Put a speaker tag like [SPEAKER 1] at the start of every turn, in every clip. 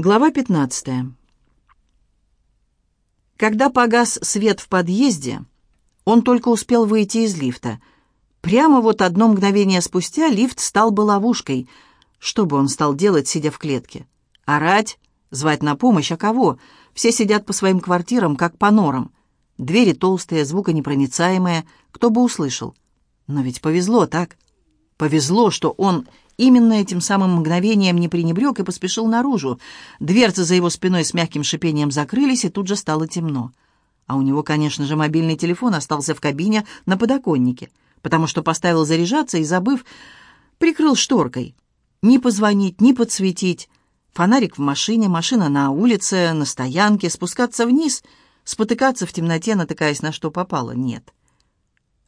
[SPEAKER 1] Глава 15. Когда погас свет в подъезде, он только успел выйти из лифта. Прямо вот одно мгновение спустя лифт стал бы ловушкой. Что бы он стал делать, сидя в клетке? Орать? Звать на помощь? А кого? Все сидят по своим квартирам, как по норам. Двери толстые, звуконепроницаемые. Кто бы услышал? Но ведь повезло, так? Повезло, что он Именно этим самым мгновением не пренебрег и поспешил наружу. Дверцы за его спиной с мягким шипением закрылись, и тут же стало темно. А у него, конечно же, мобильный телефон остался в кабине на подоконнике, потому что поставил заряжаться и, забыв, прикрыл шторкой. Ни позвонить, ни подсветить. Фонарик в машине, машина на улице, на стоянке, спускаться вниз, спотыкаться в темноте, натыкаясь на что попало. Нет.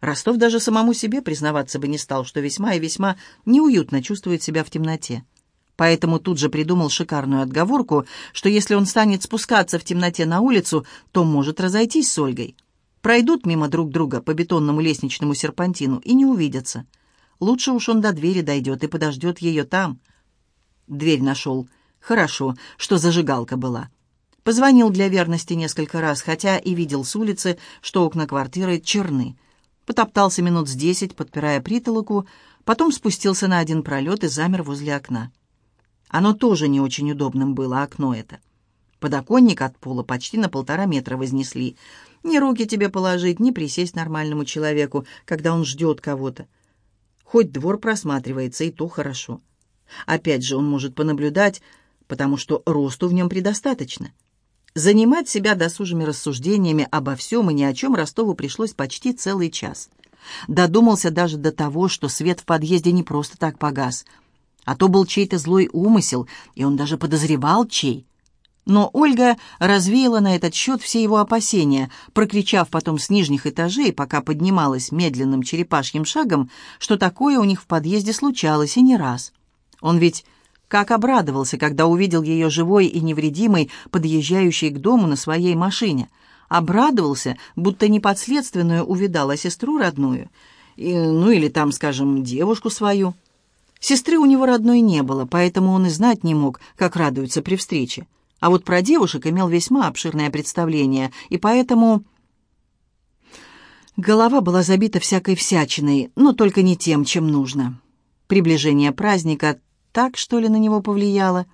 [SPEAKER 1] Ростов даже самому себе признаваться бы не стал, что весьма и весьма неуютно чувствует себя в темноте. Поэтому тут же придумал шикарную отговорку, что если он станет спускаться в темноте на улицу, то может разойтись с Ольгой. Пройдут мимо друг друга по бетонному лестничному серпантину и не увидятся. Лучше уж он до двери дойдет и подождет ее там. Дверь нашел. Хорошо, что зажигалка была. Позвонил для верности несколько раз, хотя и видел с улицы, что окна квартиры черны потоптался минут с десять, подпирая притолоку, потом спустился на один пролет и замер возле окна. Оно тоже не очень удобным было, окно это. Подоконник от пола почти на полтора метра вознесли. Ни руки тебе положить, ни присесть нормальному человеку, когда он ждет кого-то. Хоть двор просматривается, и то хорошо. Опять же, он может понаблюдать, потому что росту в нем предостаточно. Занимать себя досужими рассуждениями обо всем и ни о чем Ростову пришлось почти целый час. Додумался даже до того, что свет в подъезде не просто так погас, а то был чей-то злой умысел, и он даже подозревал чей. Но Ольга развеяла на этот счет все его опасения, прокричав потом с нижних этажей, пока поднималась медленным черепашьим шагом, что такое у них в подъезде случалось и не раз. Он ведь как обрадовался, когда увидел ее живой и невредимой, подъезжающей к дому на своей машине. Обрадовался, будто не подследственную увидала сестру родную, и, ну или там, скажем, девушку свою. Сестры у него родной не было, поэтому он и знать не мог, как радуются при встрече. А вот про девушек имел весьма обширное представление, и поэтому... Голова была забита всякой всячиной, но только не тем, чем нужно. Приближение праздника так, что ли, на него повлияло?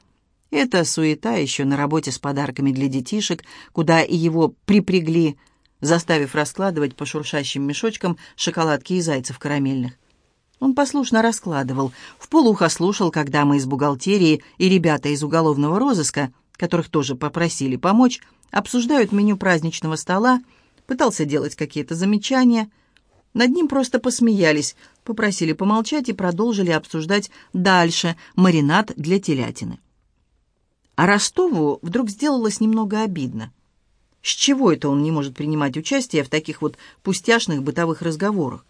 [SPEAKER 1] Это суета еще на работе с подарками для детишек, куда и его припрягли, заставив раскладывать по шуршащим мешочкам шоколадки и зайцев карамельных. Он послушно раскладывал, в полухо слушал, когда мы из бухгалтерии и ребята из уголовного розыска, которых тоже попросили помочь, обсуждают меню праздничного стола, пытался делать какие-то замечания — над ним просто посмеялись, попросили помолчать и продолжили обсуждать дальше маринад для телятины. А Ростову вдруг сделалось немного обидно. С чего это он не может принимать участие в таких вот пустяшных бытовых разговорах?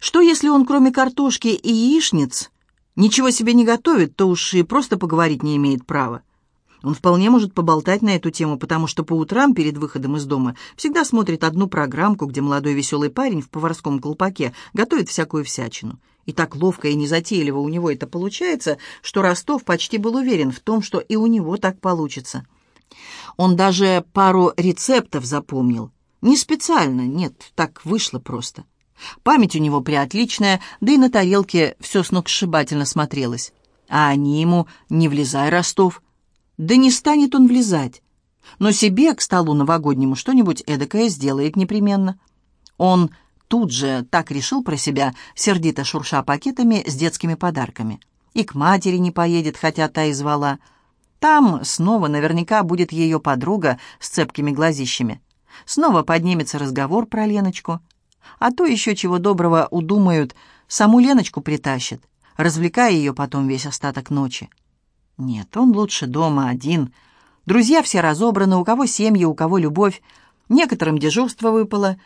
[SPEAKER 1] Что если он, кроме картошки и яичниц, ничего себе не готовит, то уж и просто поговорить не имеет права? Он вполне может поболтать на эту тему, потому что по утрам перед выходом из дома всегда смотрит одну программку, где молодой веселый парень в поварском колпаке готовит всякую всячину. И так ловко и незатейливо у него это получается, что Ростов почти был уверен в том, что и у него так получится. Он даже пару рецептов запомнил. Не специально, нет, так вышло просто. Память у него приотличная, да и на тарелке все сногсшибательно смотрелось. А они ему «не влезай, Ростов», да не станет он влезать. Но себе к столу новогоднему что-нибудь эдакое сделает непременно. Он тут же так решил про себя, сердито шурша пакетами с детскими подарками. И к матери не поедет, хотя та и звала. Там снова наверняка будет ее подруга с цепкими глазищами. Снова поднимется разговор про Леночку. А то еще чего доброго удумают, саму Леночку притащат, развлекая ее потом весь остаток ночи. Нет, он лучше дома один. Друзья все разобраны, у кого семьи, у кого любовь. Некоторым дежурство выпало.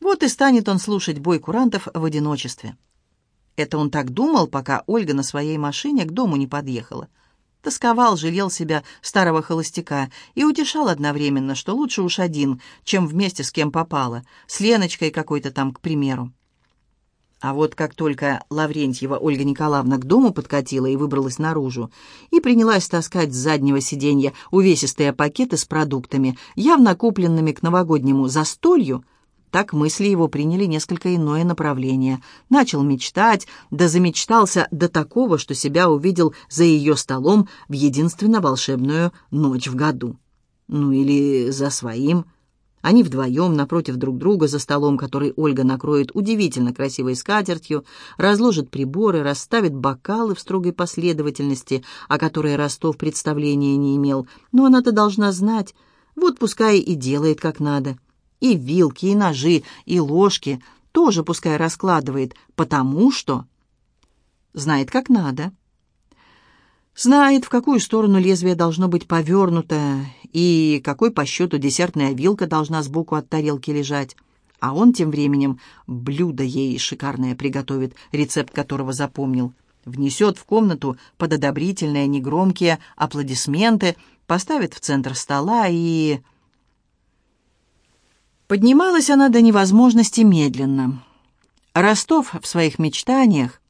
[SPEAKER 1] Вот и станет он слушать бой курантов в одиночестве. Это он так думал, пока Ольга на своей машине к дому не подъехала. Тосковал, жалел себя старого холостяка и утешал одновременно, что лучше уж один, чем вместе с кем попало, с Леночкой какой-то там, к примеру. А вот как только Лаврентьева Ольга Николаевна к дому подкатила и выбралась наружу, и принялась таскать с заднего сиденья увесистые пакеты с продуктами, явно купленными к новогоднему застолью, так мысли его приняли несколько иное направление. Начал мечтать, да замечтался до такого, что себя увидел за ее столом в единственно волшебную ночь в году. Ну или за своим – они вдвоем напротив друг друга за столом, который Ольга накроет удивительно красивой скатертью, разложит приборы, расставит бокалы в строгой последовательности, о которой Ростов представления не имел. Но она-то должна знать. Вот пускай и делает как надо. И вилки, и ножи, и ложки тоже пускай раскладывает, потому что знает как надо. Знает, в какую сторону лезвие должно быть повернуто и какой по счету десертная вилка должна сбоку от тарелки лежать. А он тем временем блюдо ей шикарное приготовит, рецепт которого запомнил. Внесет в комнату под одобрительные негромкие аплодисменты, поставит в центр стола и... Поднималась она до невозможности медленно. Ростов в своих мечтаниях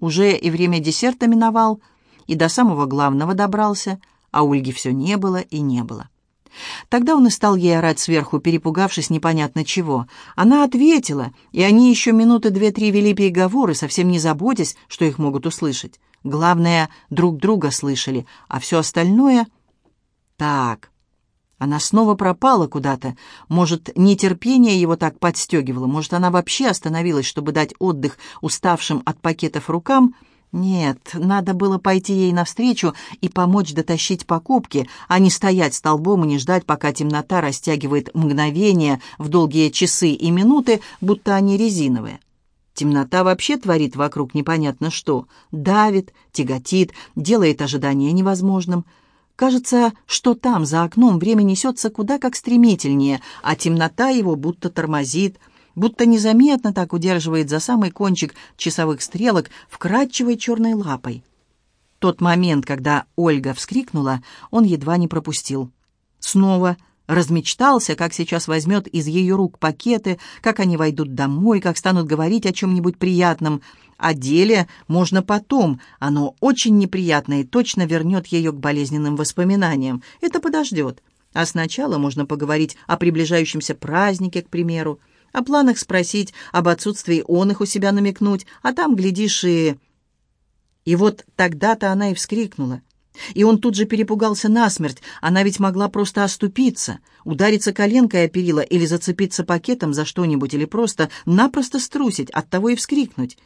[SPEAKER 1] уже и время десерта миновал — и до самого главного добрался, а Ольги все не было и не было. Тогда он и стал ей орать сверху, перепугавшись непонятно чего. Она ответила, и они еще минуты две-три вели переговоры, совсем не заботясь, что их могут услышать. Главное, друг друга слышали, а все остальное... Так, она снова пропала куда-то. Может, нетерпение его так подстегивало, может, она вообще остановилась, чтобы дать отдых уставшим от пакетов рукам — нет, надо было пойти ей навстречу и помочь дотащить покупки, а не стоять столбом и не ждать, пока темнота растягивает мгновения в долгие часы и минуты, будто они резиновые. Темнота вообще творит вокруг непонятно что. Давит, тяготит, делает ожидание невозможным. Кажется, что там, за окном, время несется куда как стремительнее, а темнота его будто тормозит – будто незаметно так удерживает за самый кончик часовых стрелок вкрадчивой черной лапой. Тот момент, когда Ольга вскрикнула, он едва не пропустил. Снова размечтался, как сейчас возьмет из ее рук пакеты, как они войдут домой, как станут говорить о чем-нибудь приятном. О деле можно потом, оно очень неприятное и точно вернет ее к болезненным воспоминаниям. Это подождет. А сначала можно поговорить о приближающемся празднике, к примеру. О планах спросить, об отсутствии он их у себя намекнуть, а там, глядишь, и... И вот тогда-то она и вскрикнула. И он тут же перепугался насмерть. Она ведь могла просто оступиться, удариться коленкой о перила или зацепиться пакетом за что-нибудь, или просто напросто струсить, оттого и вскрикнуть.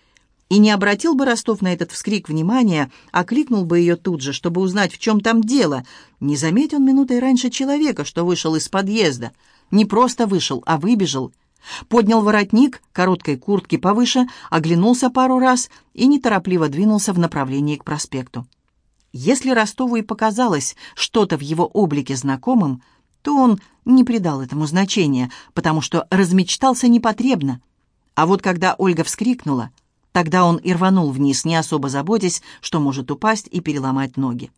[SPEAKER 1] И не обратил бы Ростов на этот вскрик внимания, а кликнул бы ее тут же, чтобы узнать, в чем там дело. Не заметил минутой раньше человека, что вышел из подъезда. Не просто вышел, а выбежал — Поднял воротник короткой куртки повыше, оглянулся пару раз и неторопливо двинулся в направлении к проспекту. Если Ростову и показалось что-то в его облике знакомым, то он не придал этому значения, потому что размечтался непотребно. А вот когда Ольга вскрикнула, тогда он и рванул вниз, не особо заботясь, что может упасть и переломать ноги.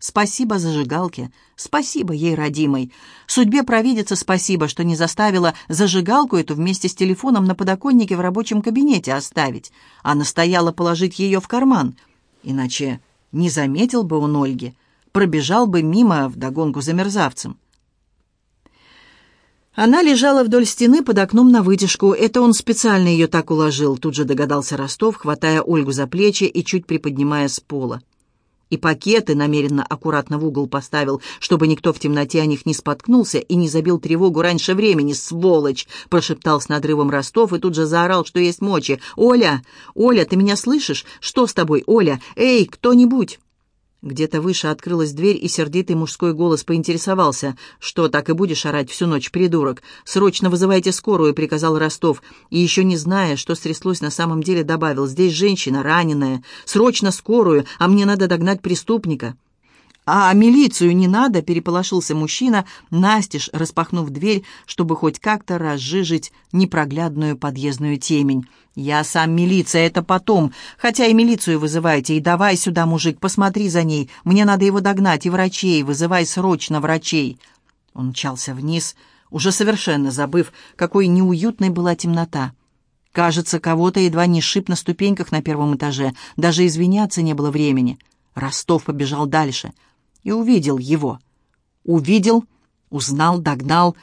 [SPEAKER 1] Спасибо зажигалке, спасибо ей, родимой. Судьбе провидится спасибо, что не заставила зажигалку эту вместе с телефоном на подоконнике в рабочем кабинете оставить, а настояла положить ее в карман. Иначе не заметил бы он Ольги, пробежал бы мимо вдогонку за мерзавцем. Она лежала вдоль стены под окном на вытяжку. Это он специально ее так уложил, тут же догадался Ростов, хватая Ольгу за плечи и чуть приподнимая с пола и пакеты намеренно аккуратно в угол поставил, чтобы никто в темноте о них не споткнулся и не забил тревогу раньше времени, сволочь!» — прошептал с надрывом Ростов и тут же заорал, что есть мочи. «Оля! Оля, ты меня слышишь? Что с тобой, Оля? Эй, кто-нибудь!» Где-то выше открылась дверь, и сердитый мужской голос поинтересовался. «Что, так и будешь орать всю ночь, придурок? Срочно вызывайте скорую», — приказал Ростов. И еще не зная, что стряслось на самом деле, добавил. «Здесь женщина, раненая. Срочно скорую, а мне надо догнать преступника». «А милицию не надо?» — переполошился мужчина, настежь распахнув дверь, чтобы хоть как-то разжижить непроглядную подъездную темень. «Я сам милиция, это потом. Хотя и милицию вызывайте, и давай сюда, мужик, посмотри за ней. Мне надо его догнать, и врачей, вызывай срочно врачей». Он мчался вниз, уже совершенно забыв, какой неуютной была темнота. Кажется, кого-то едва не шип на ступеньках на первом этаже. Даже извиняться не было времени. Ростов побежал дальше и увидел его. Увидел, узнал, догнал.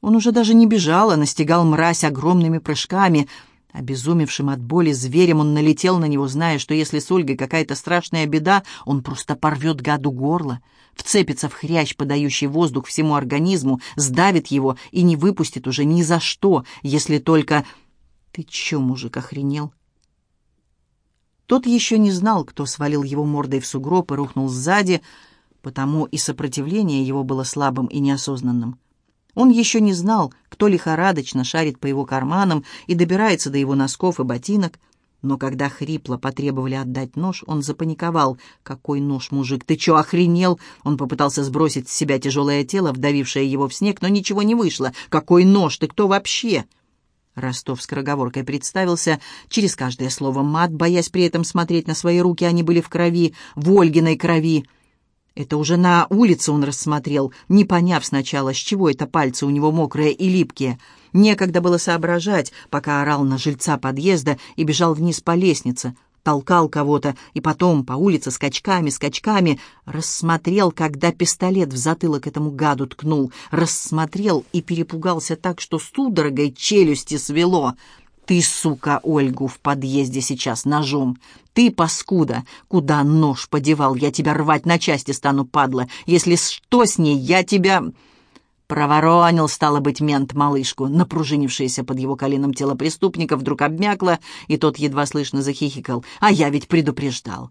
[SPEAKER 1] Он уже даже не бежал, а настигал мразь огромными прыжками. Обезумевшим от боли зверем он налетел на него, зная, что если с Ольгой какая-то страшная беда, он просто порвет гаду горло, вцепится в хрящ, подающий воздух всему организму, сдавит его и не выпустит уже ни за что, если только... «Ты чё, мужик, охренел?» Тот еще не знал, кто свалил его мордой в сугроб и рухнул сзади, потому и сопротивление его было слабым и неосознанным. Он еще не знал, кто лихорадочно шарит по его карманам и добирается до его носков и ботинок, но когда хрипло потребовали отдать нож, он запаниковал. «Какой нож, мужик? Ты чё, охренел?» Он попытался сбросить с себя тяжелое тело, вдавившее его в снег, но ничего не вышло. «Какой нож? Ты кто вообще?» Ростов скороговоркой представился через каждое слово мат, боясь при этом смотреть на свои руки, они были в крови, в Ольгиной крови. Это уже на улице он рассмотрел, не поняв сначала, с чего это пальцы у него мокрые и липкие. Некогда было соображать, пока орал на жильца подъезда и бежал вниз по лестнице толкал кого-то, и потом по улице скачками, скачками рассмотрел, когда пистолет в затылок этому гаду ткнул, рассмотрел и перепугался так, что судорогой челюсти свело. «Ты, сука, Ольгу в подъезде сейчас ножом! Ты, паскуда, куда нож подевал? Я тебя рвать на части стану, падла! Если что с ней, я тебя...» Проворонил, стало быть, мент малышку. Напружинившееся под его коленом тело преступника вдруг обмякло, и тот едва слышно захихикал. «А я ведь предупреждал!»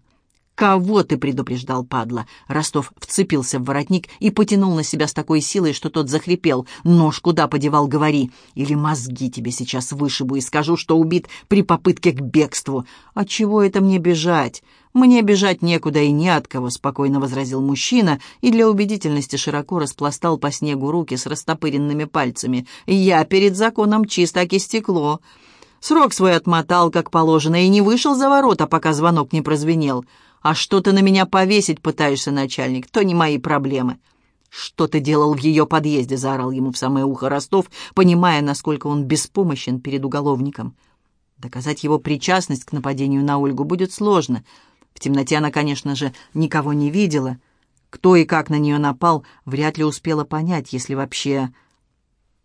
[SPEAKER 1] «Кого ты предупреждал, падла?» Ростов вцепился в воротник и потянул на себя с такой силой, что тот захрипел. «Нож куда подевал, говори! Или мозги тебе сейчас вышибу и скажу, что убит при попытке к бегству!» «А чего это мне бежать?» «Мне бежать некуда и не от кого», — спокойно возразил мужчина и для убедительности широко распластал по снегу руки с растопыренными пальцами. «Я перед законом чисто стекло. Срок свой отмотал, как положено, и не вышел за ворота, пока звонок не прозвенел. А что ты на меня повесить пытаешься, начальник, то не мои проблемы». «Что ты делал в ее подъезде?» — заорал ему в самое ухо Ростов, понимая, насколько он беспомощен перед уголовником. Доказать его причастность к нападению на Ольгу будет сложно. В темноте она, конечно же, никого не видела. Кто и как на нее напал, вряд ли успела понять, если вообще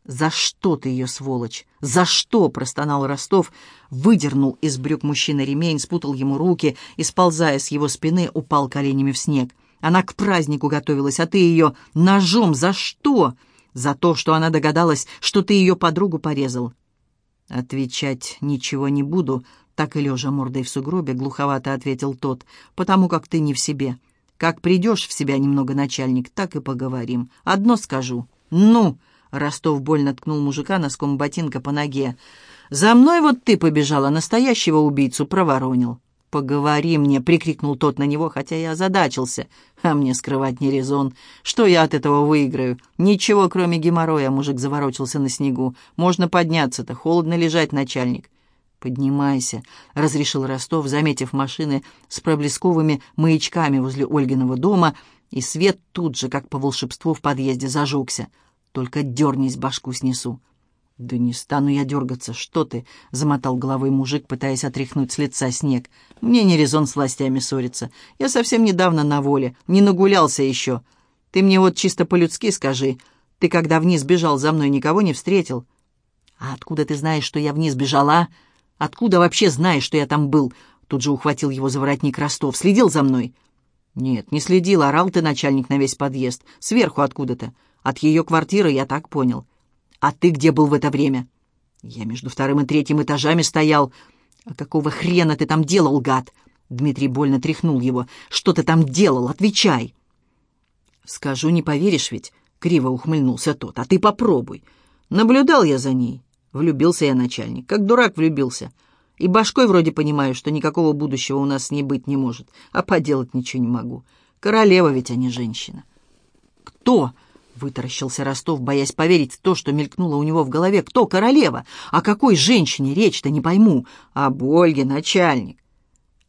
[SPEAKER 1] «За что ты ее, сволочь? За что?» — простонал Ростов, выдернул из брюк мужчины ремень, спутал ему руки и, сползая с его спины, упал коленями в снег. Она к празднику готовилась, а ты ее ножом за что? За то, что она догадалась, что ты ее подругу порезал. Отвечать ничего не буду, так и лежа мордой в сугробе, глуховато ответил тот, потому как ты не в себе. Как придешь в себя немного, начальник, так и поговорим. Одно скажу. Ну, Ростов больно ткнул мужика носком ботинка по ноге. «За мной вот ты побежала, настоящего убийцу проворонил». «Поговори мне!» — прикрикнул тот на него, хотя я озадачился. А мне скрывать не резон. Что я от этого выиграю? Ничего, кроме геморроя, мужик заворочился на снегу. Можно подняться-то, холодно лежать, начальник. «Поднимайся», — разрешил Ростов, заметив машины с проблесковыми маячками возле Ольгиного дома, и свет тут же, как по волшебству, в подъезде зажегся. Только дернись, башку снесу». «Да не стану я дергаться, что ты?» — замотал головой мужик, пытаясь отряхнуть с лица снег. «Мне не резон с властями ссориться. Я совсем недавно на воле, не нагулялся еще. Ты мне вот чисто по-людски скажи, ты когда вниз бежал за мной, никого не встретил?» «А откуда ты знаешь, что я вниз бежала? Откуда вообще знаешь, что я там был?» Тут же ухватил его за воротник Ростов. «Следил за мной?» «Нет, не следил. Орал ты, начальник, на весь подъезд. Сверху откуда-то. От ее квартиры я так понял. А ты где был в это время? Я между вторым и третьим этажами стоял. А какого хрена ты там делал, гад? Дмитрий больно тряхнул его. Что ты там делал? Отвечай. Скажу, не поверишь ведь? Криво ухмыльнулся тот. А ты попробуй. Наблюдал я за ней. Влюбился я, начальник. Как дурак влюбился. И башкой вроде понимаю, что никакого будущего у нас не быть не может. А поделать ничего не могу. Королева ведь, а не женщина. «Кто?» Вытаращился Ростов, боясь поверить в то, что мелькнуло у него в голове. «Кто королева? О какой женщине речь-то не пойму? Об Ольге, начальник».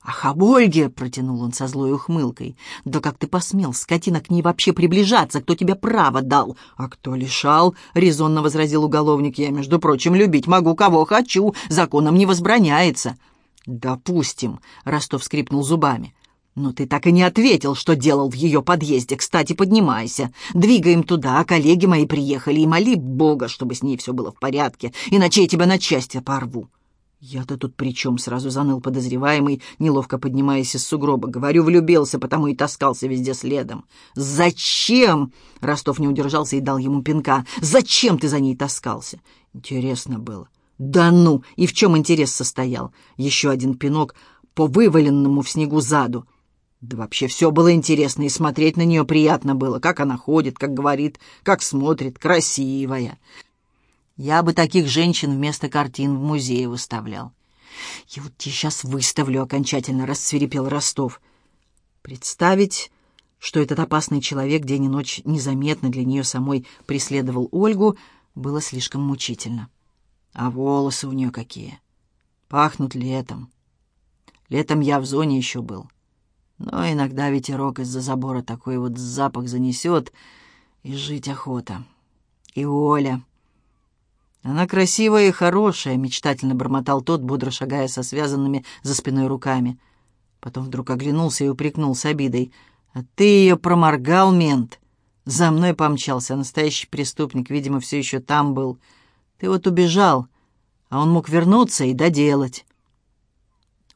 [SPEAKER 1] «Ах, об Ольге!» — протянул он со злой ухмылкой. «Да как ты посмел, скотина, к ней вообще приближаться? Кто тебе право дал?» «А кто лишал?» — резонно возразил уголовник. «Я, между прочим, любить могу, кого хочу. Законом не возбраняется». «Допустим», — Ростов скрипнул зубами. «Но ты так и не ответил, что делал в ее подъезде. Кстати, поднимайся. Двигаем туда, а коллеги мои приехали, и моли Бога, чтобы с ней все было в порядке, иначе я тебя на части порву». «Я-то тут при чем?» — сразу заныл подозреваемый, неловко поднимаясь из сугроба. «Говорю, влюбился, потому и таскался везде следом». «Зачем?» — Ростов не удержался и дал ему пинка. «Зачем ты за ней таскался?» «Интересно было». «Да ну! И в чем интерес состоял?» Еще один пинок по вываленному в снегу заду. Да вообще все было интересно, и смотреть на нее приятно было. Как она ходит, как говорит, как смотрит, красивая. Я бы таких женщин вместо картин в музее выставлял. Я вот тебе сейчас выставлю, окончательно рассверепел Ростов. Представить, что этот опасный человек день и ночь незаметно для нее самой преследовал Ольгу, было слишком мучительно. А волосы у нее какие! Пахнут летом. Летом я в зоне еще был. Но иногда ветерок из-за забора такой вот запах занесет, и жить охота. И Оля... «Она красивая и хорошая», — мечтательно бормотал тот, бодро шагая со связанными за спиной руками. Потом вдруг оглянулся и упрекнул с обидой. «А ты ее проморгал, мент!» За мной помчался, настоящий преступник, видимо, все еще там был. Ты вот убежал, а он мог вернуться и доделать.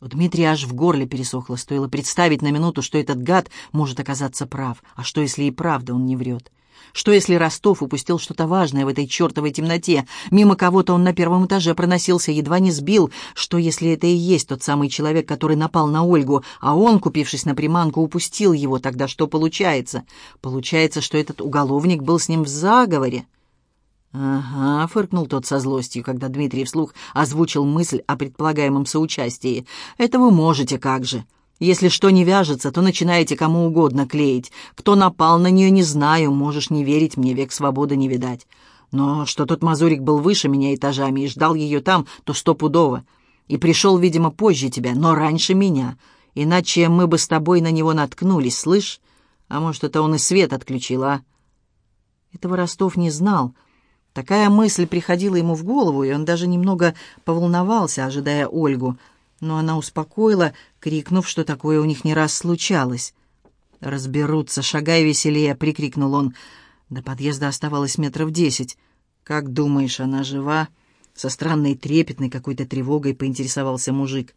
[SPEAKER 1] У Дмитрия аж в горле пересохло, стоило представить на минуту, что этот гад может оказаться прав. А что, если и правда он не врет? Что, если Ростов упустил что-то важное в этой чертовой темноте? Мимо кого-то он на первом этаже проносился, едва не сбил. Что, если это и есть тот самый человек, который напал на Ольгу, а он, купившись на приманку, упустил его? Тогда что получается? Получается, что этот уголовник был с ним в заговоре? «Ага», — фыркнул тот со злостью, когда Дмитрий вслух озвучил мысль о предполагаемом соучастии. «Это вы можете, как же. Если что не вяжется, то начинаете кому угодно клеить. Кто напал на нее, не знаю, можешь не верить мне, век свободы не видать. Но что тот мазурик был выше меня этажами и ждал ее там, то стопудово. И пришел, видимо, позже тебя, но раньше меня. Иначе мы бы с тобой на него наткнулись, слышь? А может, это он и свет отключил, а?» Этого Ростов не знал. Такая мысль приходила ему в голову, и он даже немного поволновался, ожидая Ольгу — но она успокоила, крикнув, что такое у них не раз случалось. «Разберутся, шагай веселее!» — прикрикнул он. До подъезда оставалось метров десять. «Как думаешь, она жива?» Со странной трепетной какой-то тревогой поинтересовался мужик.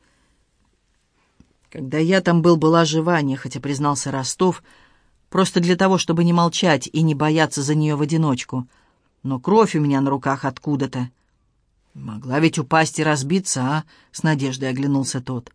[SPEAKER 1] «Когда я там был, была жива, нехотя признался Ростов, просто для того, чтобы не молчать и не бояться за нее в одиночку. Но кровь у меня на руках откуда-то. «Могла ведь упасть и разбиться, а?» — с надеждой оглянулся тот.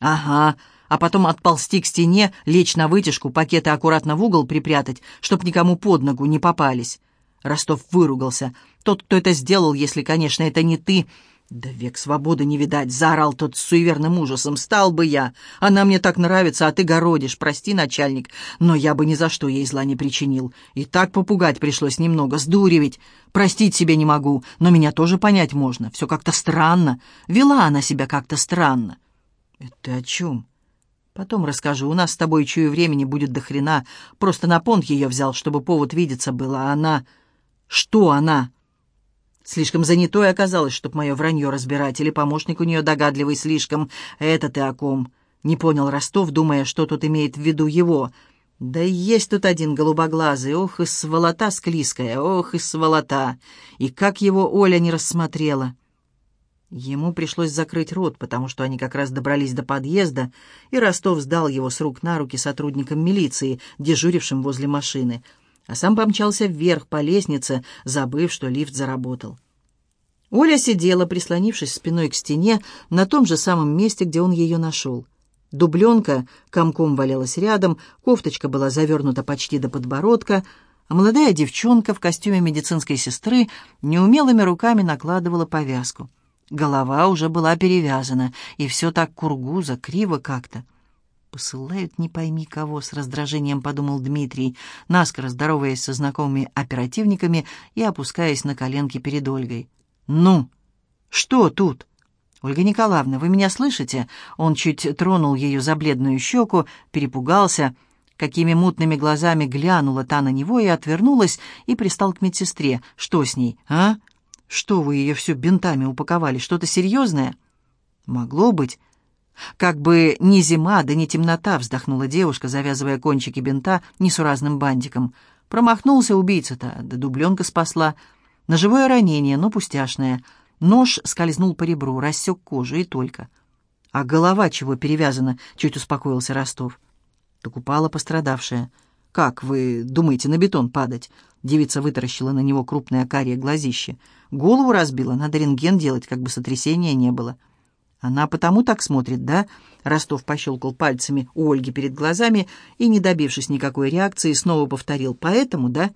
[SPEAKER 1] «Ага, а потом отползти к стене, лечь на вытяжку, пакеты аккуратно в угол припрятать, чтоб никому под ногу не попались». Ростов выругался. «Тот, кто это сделал, если, конечно, это не ты, «Да век свободы не видать!» — заорал тот с суеверным ужасом. «Стал бы я! Она мне так нравится, а ты городишь. Прости, начальник, но я бы ни за что ей зла не причинил. И так попугать пришлось немного, сдуревить. Простить себе не могу, но меня тоже понять можно. Все как-то странно. Вела она себя как-то странно». «Это ты о чем?» «Потом расскажу. У нас с тобой, чую, времени будет до хрена. Просто на понт ее взял, чтобы повод видеться было, а она...» «Что она?» Слишком занятой оказалось, чтоб мое вранье разбирать, или помощник у нее догадливый слишком. Это ты о ком? Не понял Ростов, думая, что тут имеет в виду его. Да есть тут один голубоглазый, ох и сволота склизкая, ох и сволота. И как его Оля не рассмотрела. Ему пришлось закрыть рот, потому что они как раз добрались до подъезда, и Ростов сдал его с рук на руки сотрудникам милиции, дежурившим возле машины — а сам помчался вверх по лестнице, забыв, что лифт заработал. Оля сидела, прислонившись спиной к стене, на том же самом месте, где он ее нашел. Дубленка комком валялась рядом, кофточка была завернута почти до подбородка, а молодая девчонка в костюме медицинской сестры неумелыми руками накладывала повязку. Голова уже была перевязана, и все так кургуза, криво как-то. «Посылают не пойми кого», — с раздражением подумал Дмитрий, наскоро здороваясь со знакомыми оперативниками и опускаясь на коленки перед Ольгой. «Ну, что тут?» «Ольга Николаевна, вы меня слышите?» Он чуть тронул ее за бледную щеку, перепугался. Какими мутными глазами глянула та на него и отвернулась, и пристал к медсестре. «Что с ней, а? Что вы ее всю бинтами упаковали? Что-то серьезное?» «Могло быть». «Как бы не зима, да не темнота», — вздохнула девушка, завязывая кончики бинта несуразным бантиком. «Промахнулся убийца-то, да дубленка спасла. Ножевое ранение, но пустяшное». Нож скользнул по ребру, рассек кожу и только. «А голова чего перевязана?» — чуть успокоился Ростов. Так упала пострадавшая. «Как, вы думаете, на бетон падать?» Девица вытаращила на него крупное карие глазище. «Голову разбила, надо рентген делать, как бы сотрясения не было». «Она потому так смотрит, да?» Ростов пощелкал пальцами у Ольги перед глазами и, не добившись никакой реакции, снова повторил. «Поэтому, да?»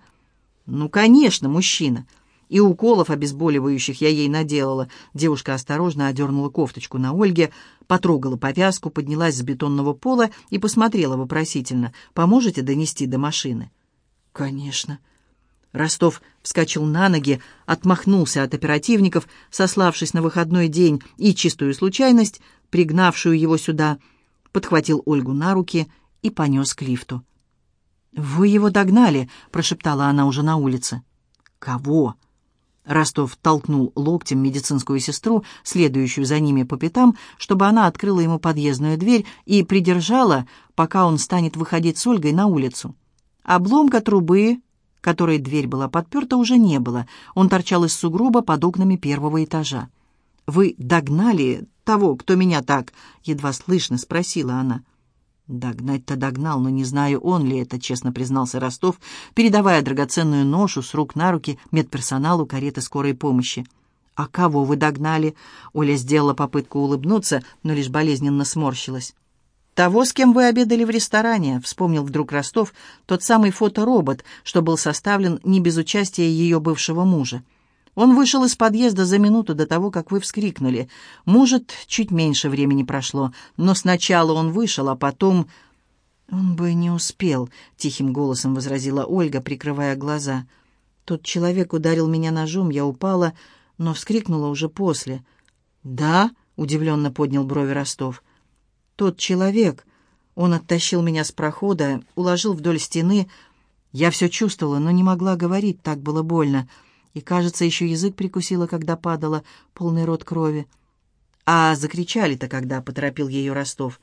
[SPEAKER 1] «Ну, конечно, мужчина. И уколов обезболивающих я ей наделала. Девушка осторожно одернула кофточку на Ольге, потрогала повязку, поднялась с бетонного пола и посмотрела вопросительно. «Поможете донести до машины?» «Конечно». Ростов вскочил на ноги, отмахнулся от оперативников, сославшись на выходной день и чистую случайность, пригнавшую его сюда, подхватил Ольгу на руки и понес к лифту. «Вы его догнали», — прошептала она уже на улице. «Кого?» Ростов толкнул локтем медицинскую сестру, следующую за ними по пятам, чтобы она открыла ему подъездную дверь и придержала, пока он станет выходить с Ольгой на улицу. Обломка трубы, которой дверь была подперта, уже не было. Он торчал из сугроба под окнами первого этажа. «Вы догнали того, кто меня так?» — едва слышно спросила она. «Догнать-то догнал, но не знаю, он ли это», — честно признался Ростов, передавая драгоценную ношу с рук на руки медперсоналу кареты скорой помощи. «А кого вы догнали?» Оля сделала попытку улыбнуться, но лишь болезненно сморщилась. «Того, с кем вы обедали в ресторане», — вспомнил вдруг Ростов, тот самый фоторобот, что был составлен не без участия ее бывшего мужа. Он вышел из подъезда за минуту до того, как вы вскрикнули. Может, чуть меньше времени прошло, но сначала он вышел, а потом... «Он бы не успел», — тихим голосом возразила Ольга, прикрывая глаза. «Тот человек ударил меня ножом, я упала, но вскрикнула уже после». «Да?» — удивленно поднял брови Ростов. «Тот человек...» Он оттащил меня с прохода, уложил вдоль стены. Я все чувствовала, но не могла говорить, так было больно и, кажется, еще язык прикусила, когда падала, полный рот крови. «А закричали-то когда?» — поторопил ее Ростов.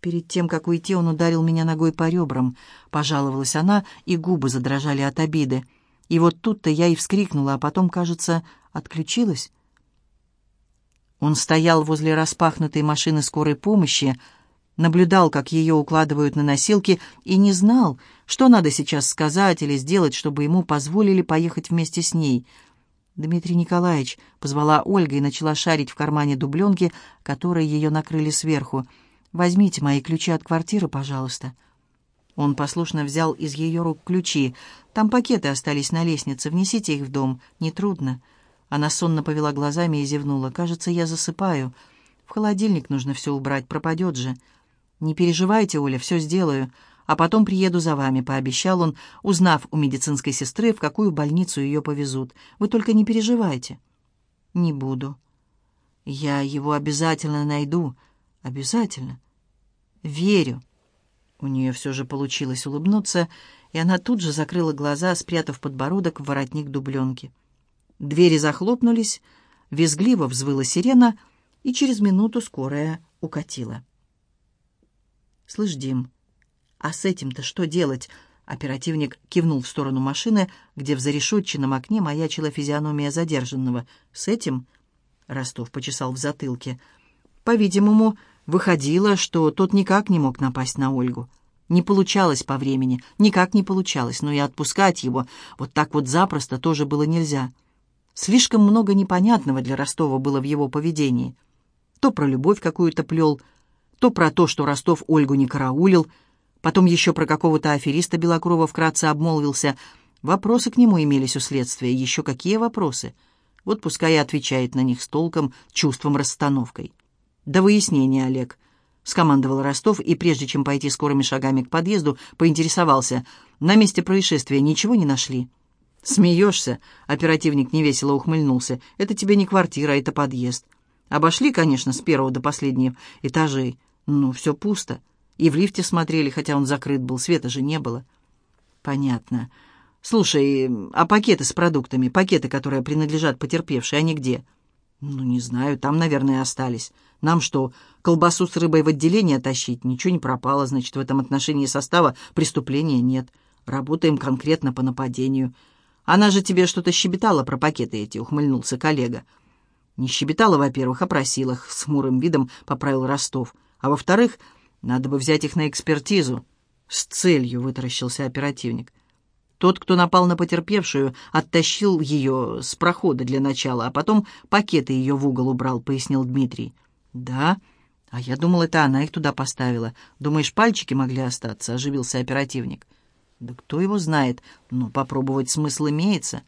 [SPEAKER 1] «Перед тем, как уйти, он ударил меня ногой по ребрам», — пожаловалась она, и губы задрожали от обиды. И вот тут-то я и вскрикнула, а потом, кажется, отключилась. Он стоял возле распахнутой машины скорой помощи, — наблюдал, как ее укладывают на носилки, и не знал, что надо сейчас сказать или сделать, чтобы ему позволили поехать вместе с ней. «Дмитрий Николаевич», — позвала Ольга и начала шарить в кармане дубленки, которые ее накрыли сверху. «Возьмите мои ключи от квартиры, пожалуйста». Он послушно взял из ее рук ключи. «Там пакеты остались на лестнице, внесите их в дом, нетрудно». Она сонно повела глазами и зевнула. «Кажется, я засыпаю. В холодильник нужно все убрать, пропадет же». «Не переживайте, Оля, все сделаю, а потом приеду за вами», — пообещал он, узнав у медицинской сестры, в какую больницу ее повезут. «Вы только не переживайте». «Не буду. Я его обязательно найду. Обязательно. Верю». У нее все же получилось улыбнуться, и она тут же закрыла глаза, спрятав подбородок в воротник дубленки. Двери захлопнулись, визгливо взвыла сирена, и через минуту скорая укатила. «Слышь, Дим, а с этим-то что делать?» Оперативник кивнул в сторону машины, где в зарешетченном окне маячила физиономия задержанного. «С этим?» Ростов почесал в затылке. «По-видимому, выходило, что тот никак не мог напасть на Ольгу. Не получалось по времени, никак не получалось, но и отпускать его вот так вот запросто тоже было нельзя. Слишком много непонятного для Ростова было в его поведении. То про любовь какую-то плел, то про то, что Ростов Ольгу не караулил, потом еще про какого-то афериста Белокрова вкратце обмолвился. Вопросы к нему имелись у следствия. Еще какие вопросы? Вот пускай и отвечает на них с толком, чувством, расстановкой. «До выяснения, Олег», — скомандовал Ростов, и прежде чем пойти скорыми шагами к подъезду, поинтересовался. «На месте происшествия ничего не нашли?» «Смеешься?» — оперативник невесело ухмыльнулся. «Это тебе не квартира, это подъезд. Обошли, конечно, с первого до последнего этажей, но все пусто. И в лифте смотрели, хотя он закрыт был, света же не было. Понятно. Слушай, а пакеты с продуктами, пакеты, которые принадлежат потерпевшей, они где? Ну, не знаю, там, наверное, остались. Нам что, колбасу с рыбой в отделение тащить? Ничего не пропало, значит, в этом отношении состава преступления нет. Работаем конкретно по нападению. Она же тебе что-то щебетала про пакеты эти, ухмыльнулся коллега. Не щебетала, во-первых, а просила их, с хмурым видом поправил Ростов. А во-вторых, надо бы взять их на экспертизу. С целью вытаращился оперативник. Тот, кто напал на потерпевшую, оттащил ее с прохода для начала, а потом пакеты ее в угол убрал, пояснил Дмитрий. «Да? А я думал, это она их туда поставила. Думаешь, пальчики могли остаться?» — оживился оперативник. «Да кто его знает, но попробовать смысл имеется».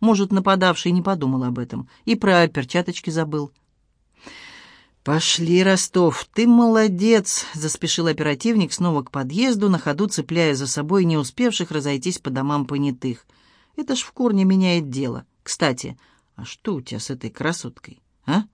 [SPEAKER 1] Может, нападавший не подумал об этом и про перчаточки забыл. «Пошли, Ростов, ты молодец!» — заспешил оперативник снова к подъезду, на ходу цепляя за собой не успевших разойтись по домам понятых. «Это ж в корне меняет дело. Кстати, а что у тебя с этой красоткой, а?»